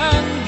and